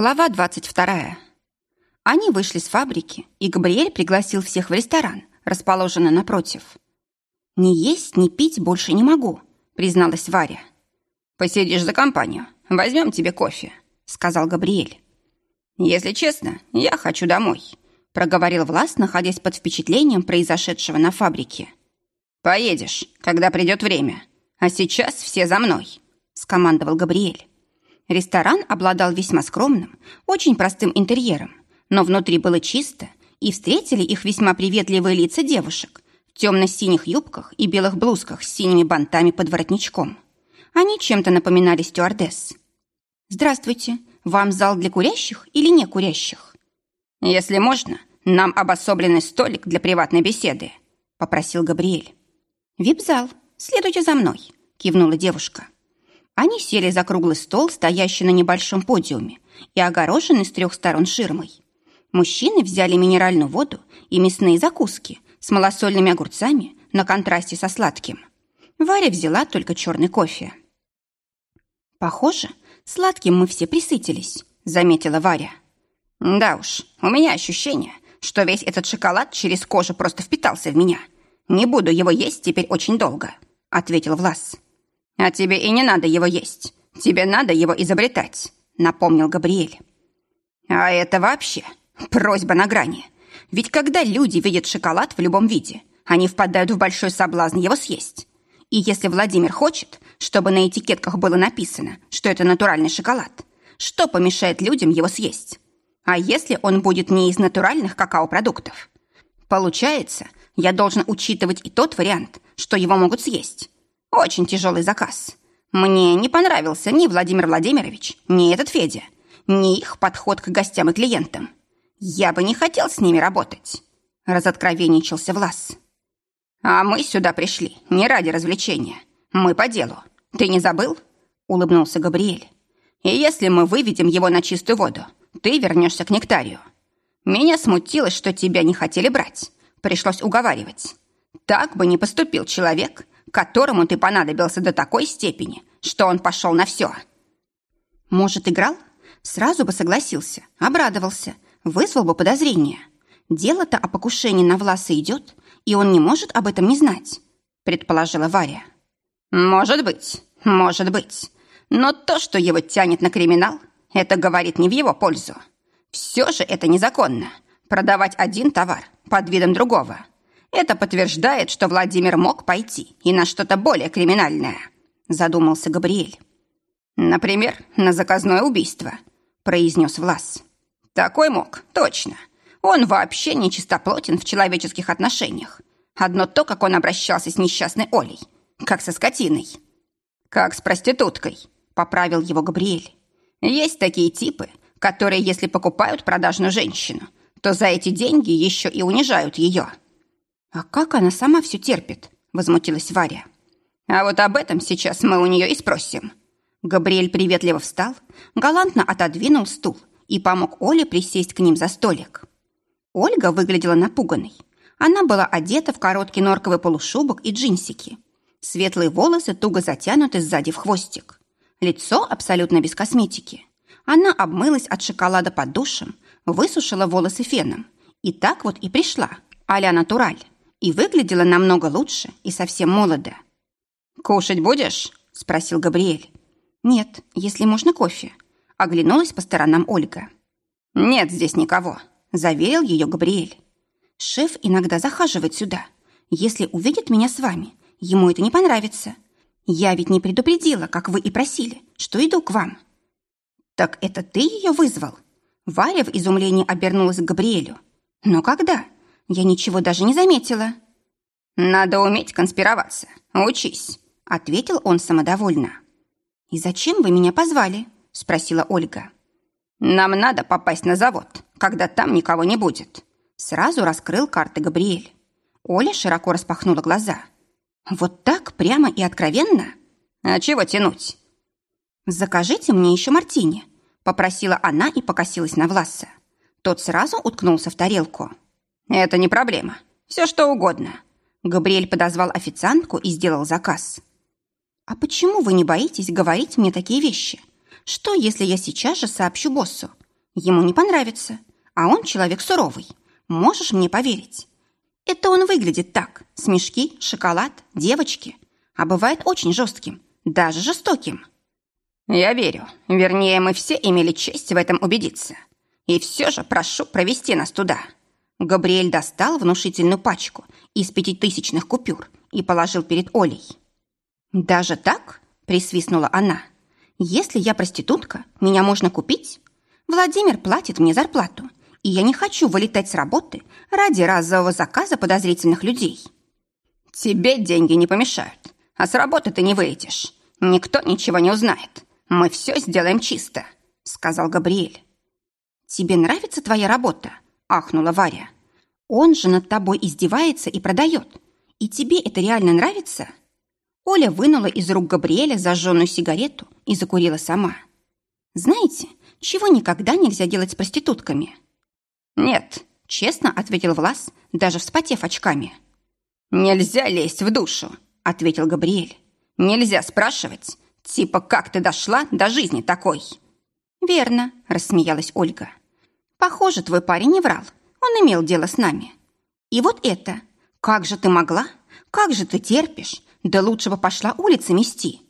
Глава 22. Они вышли с фабрики, и Габриэль пригласил всех в ресторан, расположенный напротив. «Ни есть, ни пить больше не могу», — призналась Варя. «Посидишь за компанию, возьмем тебе кофе», — сказал Габриэль. «Если честно, я хочу домой», — проговорил Влас, находясь под впечатлением произошедшего на фабрике. «Поедешь, когда придет время, а сейчас все за мной», — скомандовал Габриэль. Ресторан обладал весьма скромным, очень простым интерьером, но внутри было чисто, и встретили их весьма приветливые лица девушек в темно-синих юбках и белых блузках с синими бантами под воротничком. Они чем-то напоминали стюардесс. «Здравствуйте, вам зал для курящих или не курящих?» «Если можно, нам обособленный столик для приватной беседы», — попросил Габриэль. «Вип-зал, следуйте за мной», — кивнула девушка. Они сели за круглый стол, стоящий на небольшом подиуме и огороженный с трех сторон ширмой. Мужчины взяли минеральную воду и мясные закуски с малосольными огурцами на контрасте со сладким. Варя взяла только черный кофе. «Похоже, сладким мы все присытились», — заметила Варя. «Да уж, у меня ощущение, что весь этот шоколад через кожу просто впитался в меня. Не буду его есть теперь очень долго», — ответил Влас. «А тебе и не надо его есть. Тебе надо его изобретать», — напомнил Габриэль. «А это вообще просьба на грани. Ведь когда люди видят шоколад в любом виде, они впадают в большой соблазн его съесть. И если Владимир хочет, чтобы на этикетках было написано, что это натуральный шоколад, что помешает людям его съесть? А если он будет не из натуральных какао-продуктов? Получается, я должен учитывать и тот вариант, что его могут съесть. Очень тяжелый заказ. Мне не понравился ни Владимир Владимирович, ни этот Федя, ни их подход к гостям и клиентам. Я бы не хотел с ними работать. Разоткровенничался Влас. А мы сюда пришли не ради развлечения. Мы по делу. Ты не забыл? Улыбнулся Габриэль. И если мы выведем его на чистую воду, ты вернешься к нектарию. Меня смутило, что тебя не хотели брать. Пришлось уговаривать. Так бы не поступил человек, которому ты понадобился до такой степени, что он пошел на все. Может, играл? Сразу бы согласился, обрадовался, вызвал бы подозрения. Дело-то о покушении на Власа идет, и он не может об этом не знать, предположила Варя. Может быть, может быть. Но то, что его тянет на криминал, это говорит не в его пользу. Все же это незаконно. Продавать один товар под видом другого – это подтверждает, что Владимир мог пойти и на что-то более криминальное, задумался Габриэль. Например, на заказное убийство, произнес Влас. Такой мог, точно. Он вообще не чистоплотен в человеческих отношениях. Одно то, как он обращался с несчастной Олей, как со скотиной. Как с проституткой, поправил его Габриэль. Есть такие типы, которые, если покупают продажную женщину, то за эти деньги еще и унижают ее. «А как она сама все терпит?» – возмутилась Варя. «А вот об этом сейчас мы у нее и спросим». Габриэль приветливо встал, галантно отодвинул стул и помог Оле присесть к ним за столик. Ольга выглядела напуганной. Она была одета в короткий норковый полушубок и джинсики. Светлые волосы туго затянуты сзади в хвостик. Лицо абсолютно без косметики. Она обмылась от шоколада под душем, высушила волосы феном. И так вот и пришла, а-ля натураль и выглядела намного лучше и совсем молодо. «Кушать будешь?» – спросил Габриэль. «Нет, если можно кофе», – оглянулась по сторонам Ольга. «Нет здесь никого», – заверил ее Габриэль. «Шеф иногда захаживает сюда. Если увидит меня с вами, ему это не понравится. Я ведь не предупредила, как вы и просили, что иду к вам». «Так это ты ее вызвал?» Варя в изумлении обернулась к Габриэлю. «Но когда?» Я ничего даже не заметила. Надо уметь конспироваться. Учись, ответил он самодовольно. И зачем вы меня позвали? спросила Ольга. Нам надо попасть на завод, когда там никого не будет. Сразу раскрыл карты Габриэль. Оля широко распахнула глаза. Вот так прямо и откровенно? А чего тянуть? Закажите мне еще мартини, попросила она и покосилась на Власа. Тот сразу уткнулся в тарелку. «Это не проблема. Все что угодно». Габриэль подозвал официантку и сделал заказ. «А почему вы не боитесь говорить мне такие вещи? Что, если я сейчас же сообщу боссу? Ему не понравится, а он человек суровый. Можешь мне поверить? Это он выглядит так. Смешки, шоколад, девочки. А бывает очень жестким, даже жестоким. Я верю. Вернее, мы все имели честь в этом убедиться. И все же прошу провести нас туда. Габриэль достал внушительную пачку из пятитысячных купюр и положил перед Олей. «Даже так?» – присвистнула она. «Если я проститутка, меня можно купить? Владимир платит мне зарплату, и я не хочу вылетать с работы ради разового заказа подозрительных людей». «Тебе деньги не помешают, а с работы ты не выйдешь. Никто ничего не узнает. Мы все сделаем чисто», – сказал Габриэль. «Тебе нравится твоя работа?» – ахнула Варя. «Он же над тобой издевается и продает. И тебе это реально нравится?» Оля вынула из рук Габриэля зажженную сигарету и закурила сама. «Знаете, чего никогда нельзя делать с проститутками?» «Нет», — честно ответил Влас, даже вспотев очками. «Нельзя лезть в душу», — ответил Габриэль. «Нельзя спрашивать, типа, как ты дошла до жизни такой?» «Верно», — рассмеялась Ольга. «Похоже, твой парень не врал. Он имел дело с нами. И вот это. Как же ты могла? Как же ты терпишь? Да лучше бы пошла улицы мести.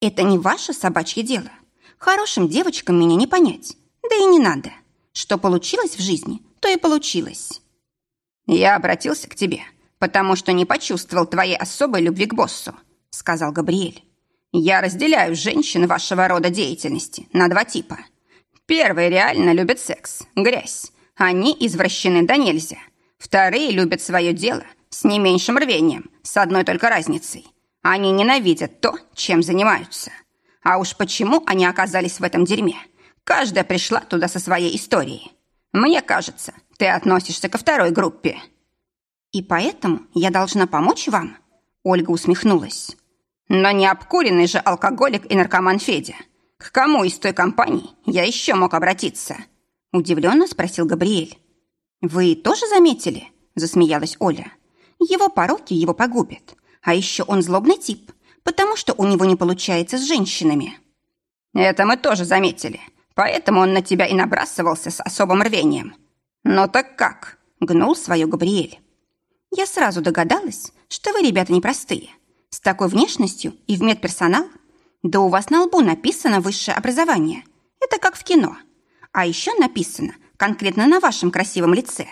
Это не ваше собачье дело. Хорошим девочкам меня не понять. Да и не надо. Что получилось в жизни, то и получилось. Я обратился к тебе, потому что не почувствовал твоей особой любви к боссу, сказал Габриэль. Я разделяю женщин вашего рода деятельности на два типа. Первые реально любят секс, грязь. Они извращены до нельзя. Вторые любят свое дело с не меньшим рвением, с одной только разницей. Они ненавидят то, чем занимаются. А уж почему они оказались в этом дерьме? Каждая пришла туда со своей историей. Мне кажется, ты относишься ко второй группе. И поэтому я должна помочь вам? Ольга усмехнулась. Но не обкуренный же алкоголик и наркоман Федя. К кому из той компании я еще мог обратиться? Удивленно спросил Габриэль. Вы тоже заметили? Засмеялась Оля. Его пороки его погубят. А еще он злобный тип, потому что у него не получается с женщинами. Это мы тоже заметили. Поэтому он на тебя и набрасывался с особым рвением. Ну так как? Гнул свою Габриэль. Я сразу догадалась, что вы, ребята, непростые. С такой внешностью и в медперсонал? Да у вас на лбу написано высшее образование. Это как в кино. А еще написано конкретно на вашем красивом лице.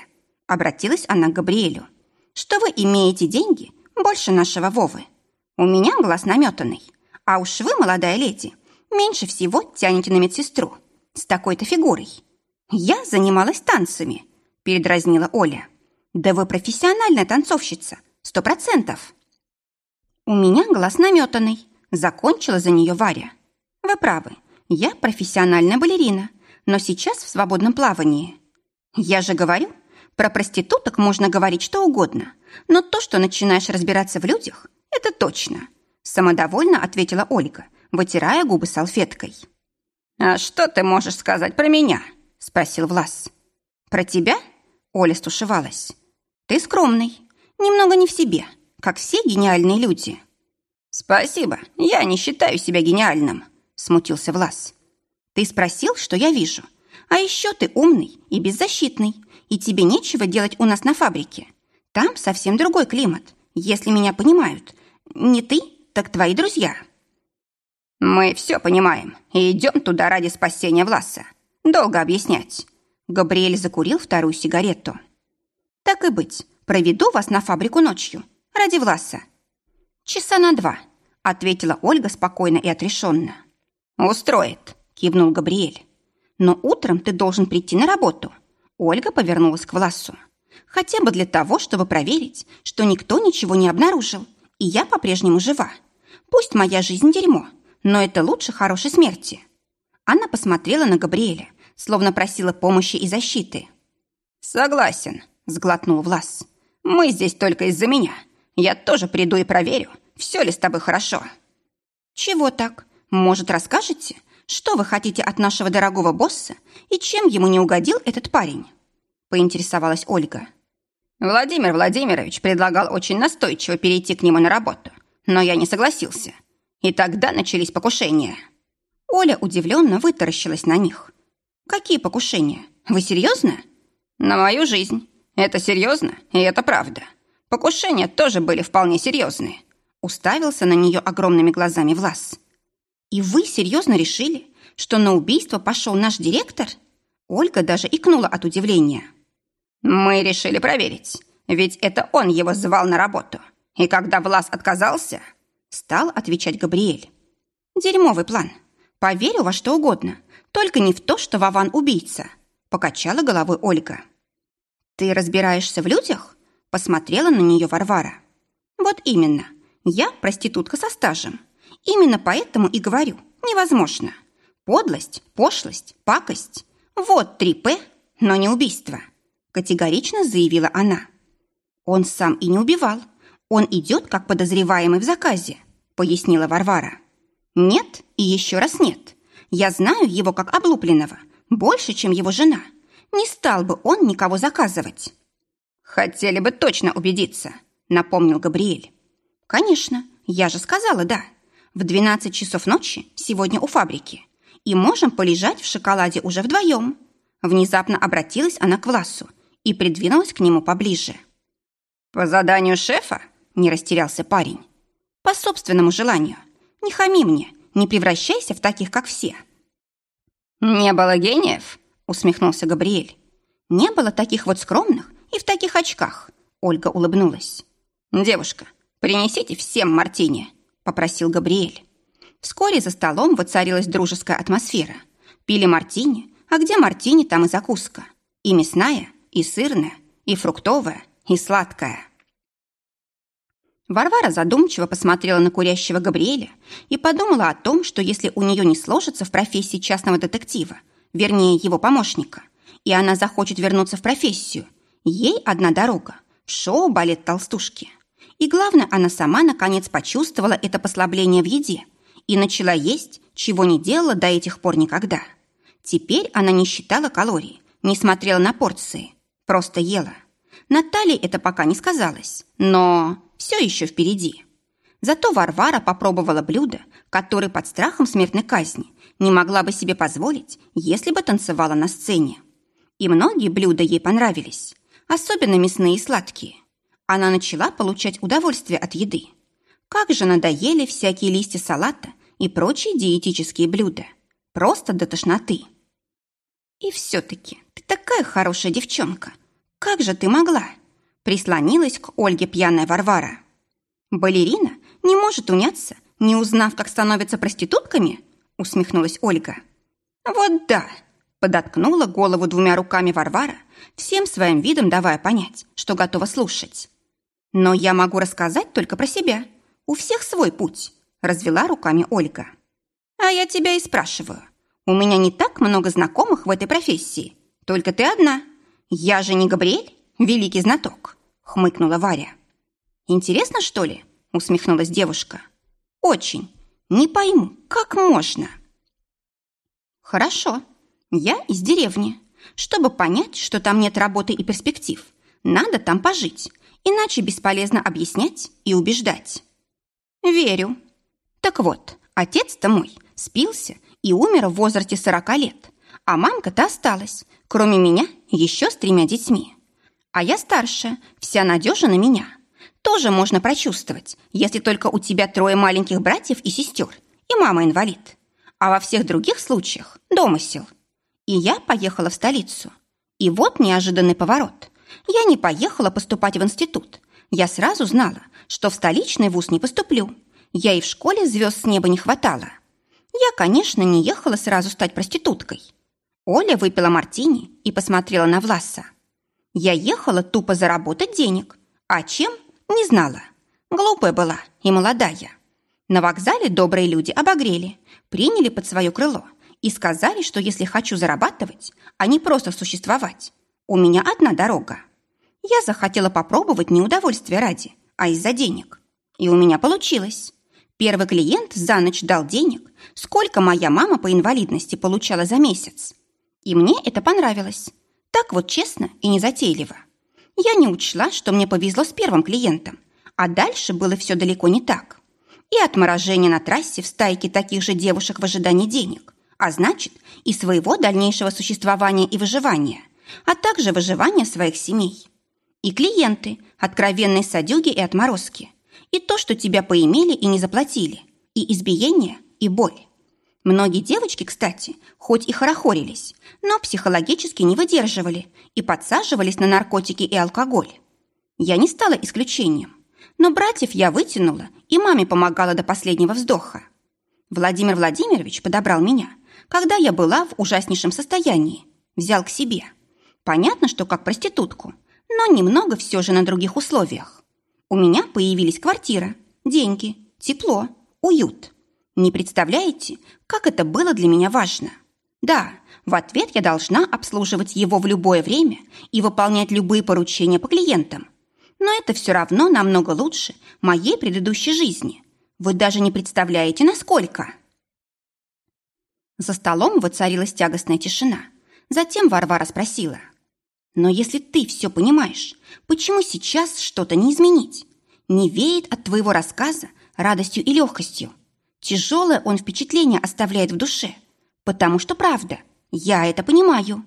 Обратилась она к Габриэлю что вы имеете деньги больше нашего Вовы. У меня глаз наметанный, а уж вы, молодая леди, меньше всего тянете на медсестру с такой-то фигурой. Я занималась танцами, передразнила Оля. Да вы профессиональная танцовщица, сто процентов. У меня глаз наметанный, закончила за нее Варя. Вы правы, я профессиональная балерина, но сейчас в свободном плавании. Я же говорю, про проституток можно говорить что угодно, но то, что начинаешь разбираться в людях, это точно. Самодовольно ответила Ольга, вытирая губы салфеткой. «А что ты можешь сказать про меня?» спросил Влас. «Про тебя?» Оля стушевалась. «Ты скромный, немного не в себе, как все гениальные люди». «Спасибо, я не считаю себя гениальным», смутился Влас. «Ты спросил, что я вижу. А еще ты умный и беззащитный, и тебе нечего делать у нас на фабрике. Там совсем другой климат, если меня понимают. Не ты, так твои друзья». «Мы все понимаем и идем туда ради спасения Власа. Долго объяснять». Габриэль закурил вторую сигарету. «Так и быть, проведу вас на фабрику ночью. Ради Власа». «Часа на два», — ответила Ольга спокойно и отрешенно. «Устроит», — кивнул Габриэль. «Но утром ты должен прийти на работу. Ольга повернулась к Власу. «Хотя бы для того, чтобы проверить, что никто ничего не обнаружил, и я по-прежнему жива. Пусть моя жизнь дерьмо, но это лучше хорошей смерти». Она посмотрела на Габриэля, словно просила помощи и защиты. «Согласен», — сглотнул Влас. «Мы здесь только из-за меня. Я тоже приду и проверю, все ли с тобой хорошо». «Чего так? Может, расскажете, что вы хотите от нашего дорогого босса и чем ему не угодил этот парень?» Поинтересовалась Ольга. Владимир Владимирович предлагал очень настойчиво перейти к нему на работу, но я не согласился. И тогда начались покушения. Оля удивленно вытаращилась на них. «Какие покушения? Вы серьезно?» «На мою жизнь. Это серьезно, и это правда. Покушения тоже были вполне серьезные». Уставился на нее огромными глазами Влас. «И вы серьезно решили, что на убийство пошел наш директор?» Ольга даже икнула от удивления. «Мы решили проверить, ведь это он его звал на работу. И когда Влас отказался...» Стал отвечать Габриэль. «Дерьмовый план. Поверю во что угодно, только не в то, что Вован убийца», покачала головой Ольга. «Ты разбираешься в людях?» Посмотрела на нее Варвара. «Вот именно. Я проститутка со стажем. Именно поэтому и говорю, невозможно. Подлость, пошлость, пакость. Вот три П, но не убийство», категорично заявила она. «Он сам и не убивал. Он идет как подозреваемый в заказе», пояснила Варвара. «Нет и еще раз нет. Я знаю его как облупленного, больше, чем его жена. Не стал бы он никого заказывать». «Хотели бы точно убедиться», — напомнил Габриэль. «Конечно, я же сказала «да». В 12 часов ночи сегодня у фабрики. И можем полежать в шоколаде уже вдвоем». Внезапно обратилась она к Власу и придвинулась к нему поближе. «По заданию шефа?» – не растерялся парень. «По собственному желанию. Не хами мне, не превращайся в таких, как все». «Не было гениев?» – усмехнулся Габриэль. «Не было таких вот скромных и в таких очках», – Ольга улыбнулась. «Девушка, принесите всем мартини», – попросил Габриэль. Вскоре за столом воцарилась дружеская атмосфера. Пили мартини, а где мартини, там и закуска. И мясная, и сырная, и фруктовая, и сладкая. Варвара задумчиво посмотрела на курящего Габриэля и подумала о том, что если у нее не сложится в профессии частного детектива, вернее, его помощника, и она захочет вернуться в профессию, ей одна дорога – шоу «Балет толстушки». И главное, она сама наконец почувствовала это послабление в еде и начала есть, чего не делала до этих пор никогда. Теперь она не считала калорий, не смотрела на порции, просто ела. Наталье это пока не сказалось, но все еще впереди. Зато Варвара попробовала блюдо, которое под страхом смертной казни не могла бы себе позволить, если бы танцевала на сцене. И многие блюда ей понравились, особенно мясные и сладкие. Она начала получать удовольствие от еды. Как же надоели всякие листья салата и прочие диетические блюда. Просто до тошноты. И все-таки ты такая хорошая девчонка. Как же ты могла? Прислонилась к Ольге пьяная Варвара. Балерина не может уняться, не узнав, как становятся проститутками? Усмехнулась Ольга. Вот да, подоткнула голову двумя руками Варвара, всем своим видом давая понять, что готова слушать. Но я могу рассказать только про себя. У всех свой путь, развела руками Ольга. А я тебя и спрашиваю. У меня не так много знакомых в этой профессии. Только ты одна. Я же не Габриэль, великий знаток хмыкнула Варя. «Интересно, что ли?» – усмехнулась девушка. «Очень. Не пойму, как можно?» «Хорошо. Я из деревни. Чтобы понять, что там нет работы и перспектив, надо там пожить, иначе бесполезно объяснять и убеждать». «Верю. Так вот, отец-то мой спился и умер в возрасте сорока лет, а мамка-то осталась, кроме меня, еще с тремя детьми. А я старше, вся надежа на меня. Тоже можно прочувствовать, если только у тебя трое маленьких братьев и сестер, и мама инвалид. А во всех других случаях – домысел. И я поехала в столицу. И вот неожиданный поворот. Я не поехала поступать в институт. Я сразу знала, что в столичный вуз не поступлю. Я и в школе звезд с неба не хватало. Я, конечно, не ехала сразу стать проституткой. Оля выпила мартини и посмотрела на Власа. Я ехала тупо заработать денег. А чем? Не знала. Глупая была и молодая. На вокзале добрые люди обогрели, приняли под свое крыло и сказали, что если хочу зарабатывать, а не просто существовать, у меня одна дорога. Я захотела попробовать не удовольствия ради, а из-за денег. И у меня получилось. Первый клиент за ночь дал денег, сколько моя мама по инвалидности получала за месяц. И мне это понравилось. Так вот честно и незатейливо. Я не учла, что мне повезло с первым клиентом, а дальше было все далеко не так. И отморожение на трассе в стайке таких же девушек в ожидании денег, а значит, и своего дальнейшего существования и выживания, а также выживания своих семей. И клиенты, откровенные садюги и отморозки, и то, что тебя поимели и не заплатили, и избиение, и боль. Многие девочки, кстати, хоть и хорохорились, но психологически не выдерживали и подсаживались на наркотики и алкоголь. Я не стала исключением, но братьев я вытянула и маме помогала до последнего вздоха. Владимир Владимирович подобрал меня, когда я была в ужаснейшем состоянии, взял к себе. Понятно, что как проститутку, но немного все же на других условиях. У меня появились квартира, деньги, тепло, уют. Не представляете, как это было для меня важно? Да, в ответ я должна обслуживать его в любое время и выполнять любые поручения по клиентам. Но это все равно намного лучше моей предыдущей жизни. Вы даже не представляете, насколько. За столом воцарилась тягостная тишина. Затем Варвара спросила. «Но если ты все понимаешь, почему сейчас что-то не изменить? Не веет от твоего рассказа радостью и легкостью?» Тяжелое он впечатление оставляет в душе, потому что правда, я это понимаю.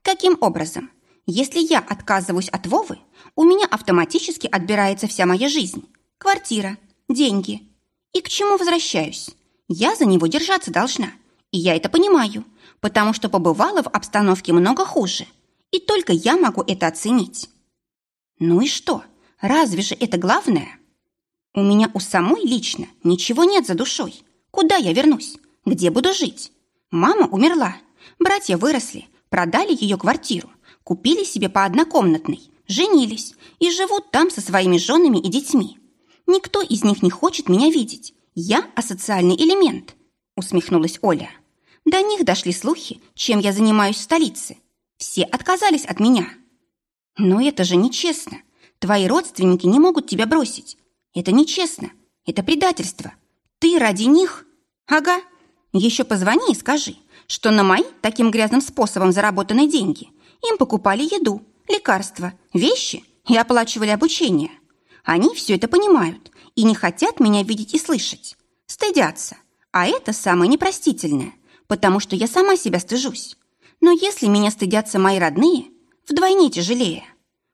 Каким образом? Если я отказываюсь от Вовы, у меня автоматически отбирается вся моя жизнь. Квартира, деньги. И к чему возвращаюсь? Я за него держаться должна. И я это понимаю, потому что побывала в обстановке много хуже. И только я могу это оценить. Ну и что? Разве же это главное? У меня у самой лично ничего нет за душой. Куда я вернусь? Где буду жить? Мама умерла. Братья выросли, продали ее квартиру, купили себе по однокомнатной, женились и живут там со своими женами и детьми. Никто из них не хочет меня видеть. Я асоциальный элемент, усмехнулась Оля. До них дошли слухи, чем я занимаюсь в столице. Все отказались от меня. Но это же нечестно. Твои родственники не могут тебя бросить. Это нечестно. Это предательство. Ты ради них? Ага. Еще позвони и скажи, что на мои таким грязным способом заработанные деньги им покупали еду, лекарства, вещи и оплачивали обучение. Они все это понимают и не хотят меня видеть и слышать. Стыдятся. А это самое непростительное, потому что я сама себя стыжусь. Но если меня стыдятся мои родные, вдвойне тяжелее.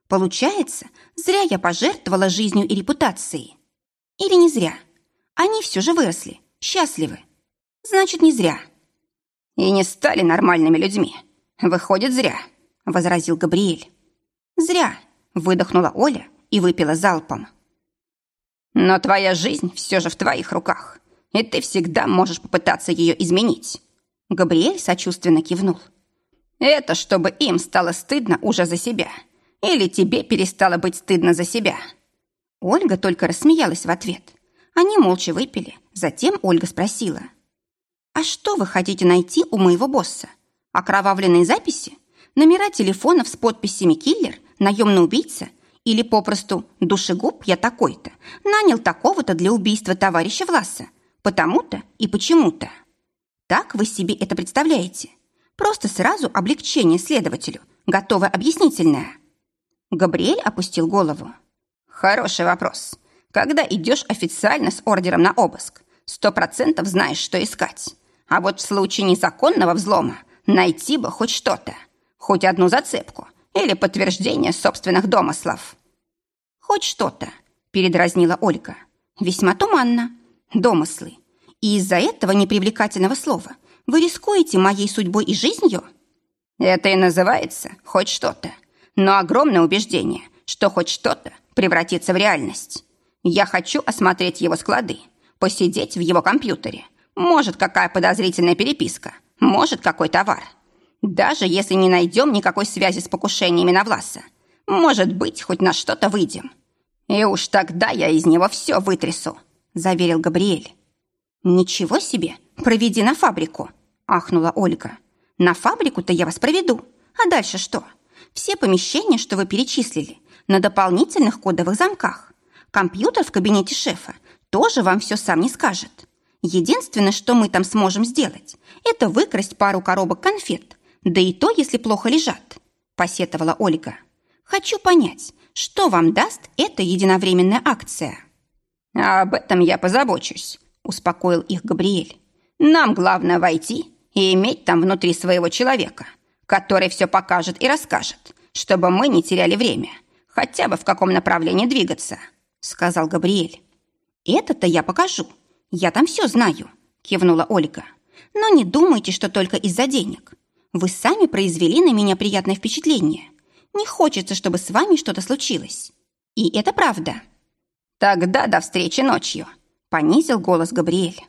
Получается, зря я пожертвовала жизнью и репутацией. Или не зря? Они все же выросли, счастливы. Значит, не зря. И не стали нормальными людьми. Выходит, зря, возразил Габриэль. Зря, выдохнула Оля и выпила залпом. Но твоя жизнь все же в твоих руках, и ты всегда можешь попытаться ее изменить. Габриэль сочувственно кивнул. Это чтобы им стало стыдно уже за себя – или тебе перестало быть стыдно за себя?» Ольга только рассмеялась в ответ. Они молча выпили. Затем Ольга спросила. «А что вы хотите найти у моего босса? Окровавленные записи? Номера телефонов с подписями «Киллер», «Наемный убийца» или попросту «Душегуб я такой-то» нанял такого-то для убийства товарища Власа? Потому-то и почему-то. Так вы себе это представляете? Просто сразу облегчение следователю, готовое объяснительное – Габриэль опустил голову. «Хороший вопрос. Когда идешь официально с ордером на обыск, сто процентов знаешь, что искать. А вот в случае незаконного взлома найти бы хоть что-то, хоть одну зацепку или подтверждение собственных домыслов». «Хоть что-то», — передразнила Ольга. «Весьма туманно. Домыслы. И из-за этого непривлекательного слова вы рискуете моей судьбой и жизнью?» «Это и называется хоть что-то», но огромное убеждение, что хоть что-то превратится в реальность. Я хочу осмотреть его склады, посидеть в его компьютере. Может, какая подозрительная переписка, может, какой товар. Даже если не найдем никакой связи с покушениями на Власа, может быть, хоть на что-то выйдем. И уж тогда я из него все вытрясу, заверил Габриэль. Ничего себе, проведи на фабрику, ахнула Ольга. На фабрику-то я вас проведу. А дальше что? Все помещения, что вы перечислили, на дополнительных кодовых замках. Компьютер в кабинете шефа тоже вам все сам не скажет. Единственное, что мы там сможем сделать, это выкрасть пару коробок конфет, да и то, если плохо лежат», – посетовала Ольга. «Хочу понять, что вам даст эта единовременная акция?» «Об этом я позабочусь», – успокоил их Габриэль. «Нам главное войти и иметь там внутри своего человека, который все покажет и расскажет, чтобы мы не теряли время, хотя бы в каком направлении двигаться», — сказал Габриэль. «Это-то я покажу. Я там все знаю», — кивнула Ольга. «Но не думайте, что только из-за денег. Вы сами произвели на меня приятное впечатление. Не хочется, чтобы с вами что-то случилось. И это правда». «Тогда до встречи ночью», — понизил голос Габриэль.